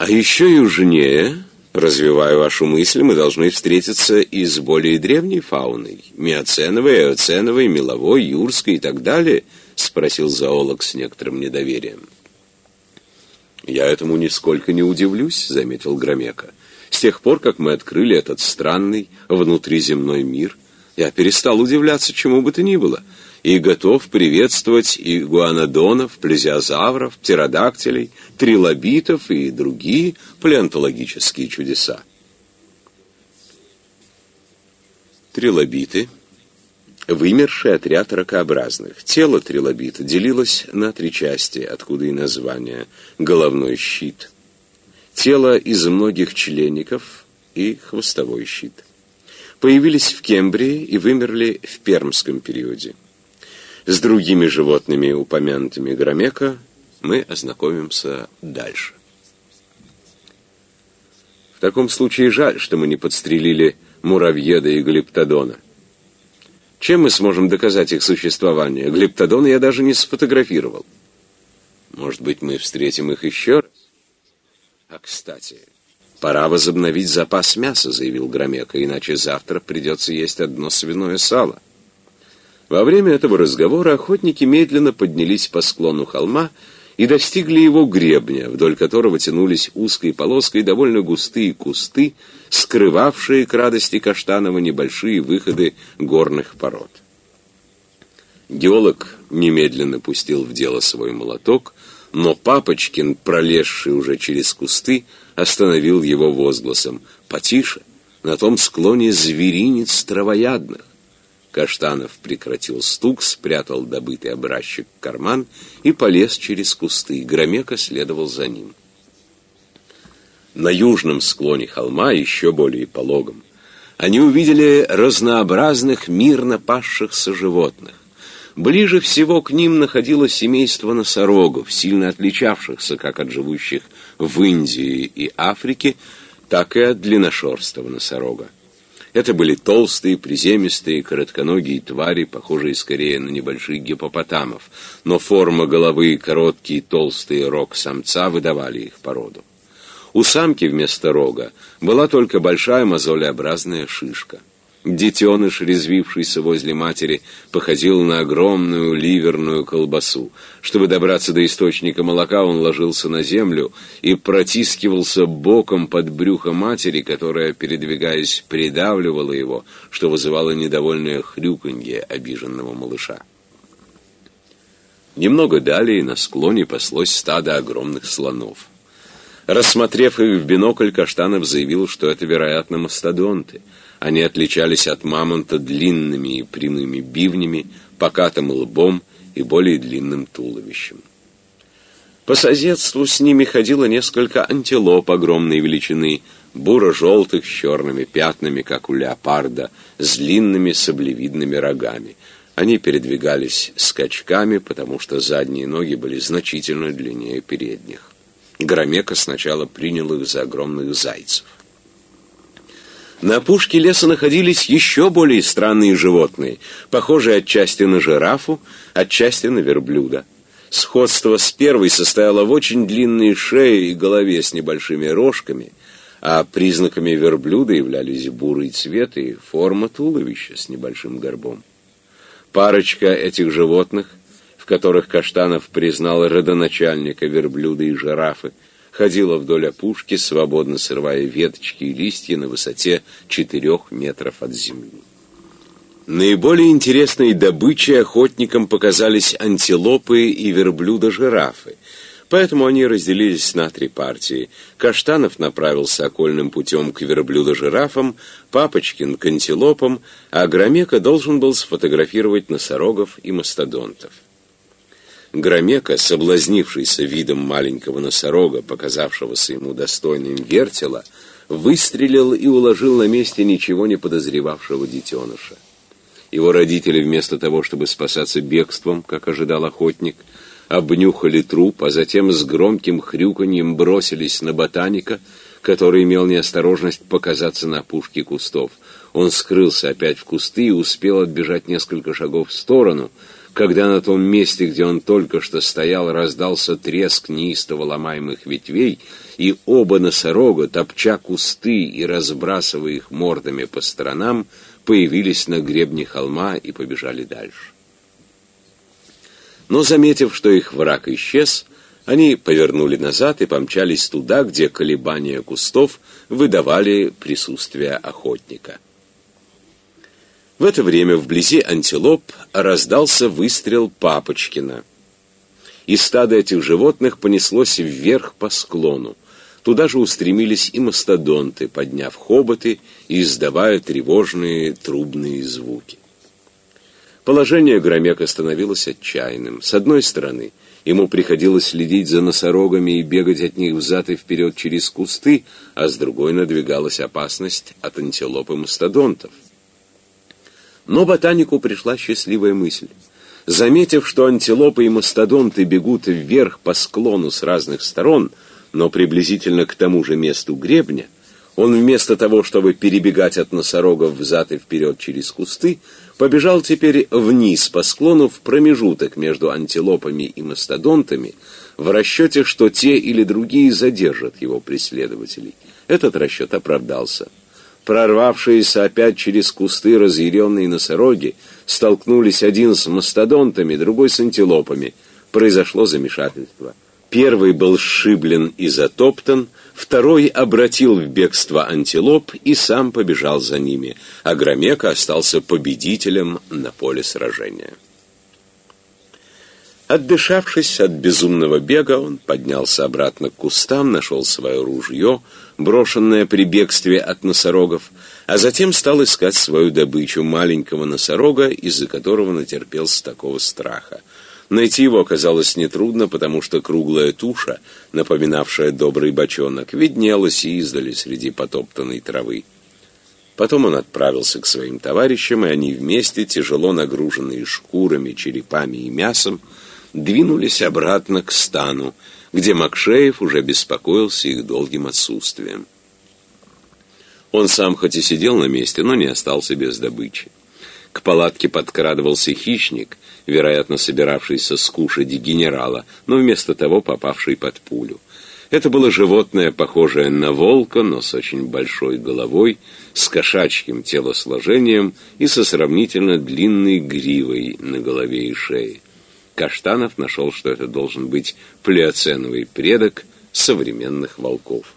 А еще южнее, развивая вашу мысль, мы должны встретиться и с более древней фауной, миоценовой, эоценовой, меловой, юрской и так далее, спросил зоолог с некоторым недоверием. «Я этому нисколько не удивлюсь», — заметил Громека. «С тех пор, как мы открыли этот странный внутриземной мир, я перестал удивляться чему бы то ни было и готов приветствовать и гуанодонов, плезиозавров, птеродактилей, трилобитов и другие палеонтологические чудеса. Трилобиты — вымерший отряд ракообразных. Тело трилобита делилось на три части, откуда и название «головной щит». Тело из многих членников и хвостовой щит. Появились в Кембрии и вымерли в Пермском периоде. С другими животными, упомянутыми Громека, мы ознакомимся дальше. В таком случае жаль, что мы не подстрелили муравьеда и глиптодона. Чем мы сможем доказать их существование? Глиптодон я даже не сфотографировал. Может быть, мы встретим их еще раз? А, кстати, пора возобновить запас мяса, заявил Громека, иначе завтра придется есть одно свиное сало. Во время этого разговора охотники медленно поднялись по склону холма и достигли его гребня, вдоль которого тянулись узкой полоской довольно густые кусты, скрывавшие к радости Каштанова небольшие выходы горных пород. Геолог немедленно пустил в дело свой молоток, но Папочкин, пролезший уже через кусты, остановил его возгласом «Потише, на том склоне зверинец травоядных». Каштанов прекратил стук, спрятал добытый образчик в карман и полез через кусты. Громека следовал за ним. На южном склоне холма, еще более пологом, они увидели разнообразных мирно пасшихся животных. Ближе всего к ним находилось семейство носорогов, сильно отличавшихся как от живущих в Индии и Африке, так и от длинношерстого носорога. Это были толстые, приземистые, коротконогие твари, похожие скорее на небольших гипопотамов, но форма головы и короткий толстый рог самца выдавали их породу. У самки вместо рога была только большая мозолеобразная шишка. Детеныш, резвившийся возле матери, походил на огромную ливерную колбасу. Чтобы добраться до источника молока, он ложился на землю и протискивался боком под брюхо матери, которая, передвигаясь, придавливала его, что вызывало недовольное хрюканье обиженного малыша. Немного далее на склоне паслось стадо огромных слонов. Рассмотрев их в бинокль, Каштанов заявил, что это, вероятно, мастодонты — они отличались от мамонта длинными и прямыми бивнями, покатым лбом и более длинным туловищем. По соседству с ними ходило несколько антилоп огромной величины, буро-желтых с черными пятнами, как у леопарда, с длинными саблевидными рогами. Они передвигались скачками, потому что задние ноги были значительно длиннее передних. Громека сначала принял их за огромных зайцев. На опушке леса находились еще более странные животные, похожие отчасти на жирафу, отчасти на верблюда. Сходство с первой состояло в очень длинной шее и голове с небольшими рожками, а признаками верблюда являлись бурый цвет и форма туловища с небольшим горбом. Парочка этих животных, в которых Каштанов признал родоначальника верблюда и жирафы, ходила вдоль опушки, свободно срывая веточки и листья на высоте четырех метров от земли. Наиболее интересной добычей охотникам показались антилопы и верблюда-жирафы, поэтому они разделились на три партии. Каштанов направился окольным путем к верблюдо-жирафам, Папочкин к антилопам, а Громека должен был сфотографировать носорогов и мастодонтов. Громека, соблазнившийся видом маленького носорога, показавшегося ему достойным вертела, выстрелил и уложил на месте ничего не подозревавшего детеныша. Его родители, вместо того, чтобы спасаться бегством, как ожидал охотник, обнюхали труп, а затем с громким хрюканьем бросились на ботаника, который имел неосторожность показаться на пушке кустов. Он скрылся опять в кусты и успел отбежать несколько шагов в сторону — когда на том месте, где он только что стоял, раздался треск неистово ломаемых ветвей, и оба носорога, топча кусты и разбрасывая их мордами по сторонам, появились на гребне холма и побежали дальше. Но, заметив, что их враг исчез, они повернули назад и помчались туда, где колебания кустов выдавали присутствие охотника. В это время вблизи антилоп раздался выстрел Папочкина. И стадо этих животных понеслось вверх по склону. Туда же устремились и мастодонты, подняв хоботы и издавая тревожные трубные звуки. Положение Громека становилось отчаянным. С одной стороны, ему приходилось следить за носорогами и бегать от них взад и вперед через кусты, а с другой надвигалась опасность от антилоп и мастодонтов. Но ботанику пришла счастливая мысль. Заметив, что антилопы и мастодонты бегут вверх по склону с разных сторон, но приблизительно к тому же месту гребня, он вместо того, чтобы перебегать от носорогов взад и вперед через кусты, побежал теперь вниз по склону в промежуток между антилопами и мастодонтами, в расчете, что те или другие задержат его преследователей. Этот расчет оправдался. Прорвавшиеся опять через кусты разъяренные носороги столкнулись один с мастодонтами, другой с антилопами. Произошло замешательство. Первый был сшиблен и затоптан, второй обратил в бегство антилоп и сам побежал за ними, а Громека остался победителем на поле сражения. Отдышавшись от безумного бега, он поднялся обратно к кустам, нашел свое ружье, брошенное при бегстве от носорогов, а затем стал искать свою добычу, маленького носорога, из-за которого натерпелся такого страха. Найти его оказалось нетрудно, потому что круглая туша, напоминавшая добрый бочонок, виднелась и издали среди потоптанной травы. Потом он отправился к своим товарищам, и они вместе, тяжело нагруженные шкурами, черепами и мясом, двинулись обратно к стану, где Макшеев уже беспокоился их долгим отсутствием. Он сам хоть и сидел на месте, но не остался без добычи. К палатке подкрадывался хищник, вероятно, собиравшийся скушать генерала, но вместо того попавший под пулю. Это было животное, похожее на волка, но с очень большой головой, с кошачьим телосложением и со сравнительно длинной гривой на голове и шее. Каштанов нашел, что это должен быть плеоценовый предок современных волков.